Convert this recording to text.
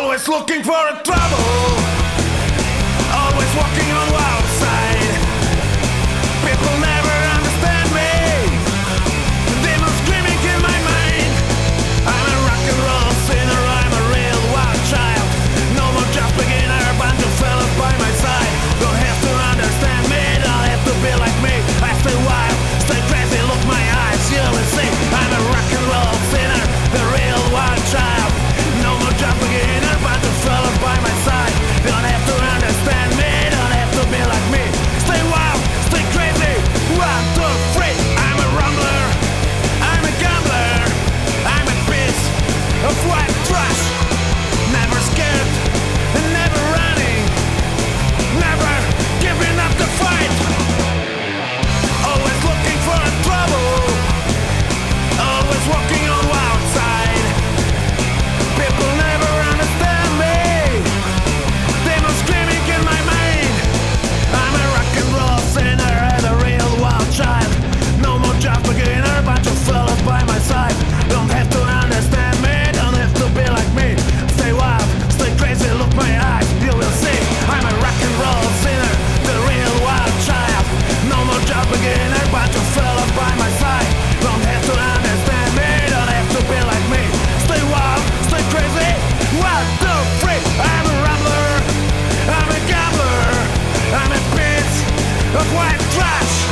Always looking for a trouble. match.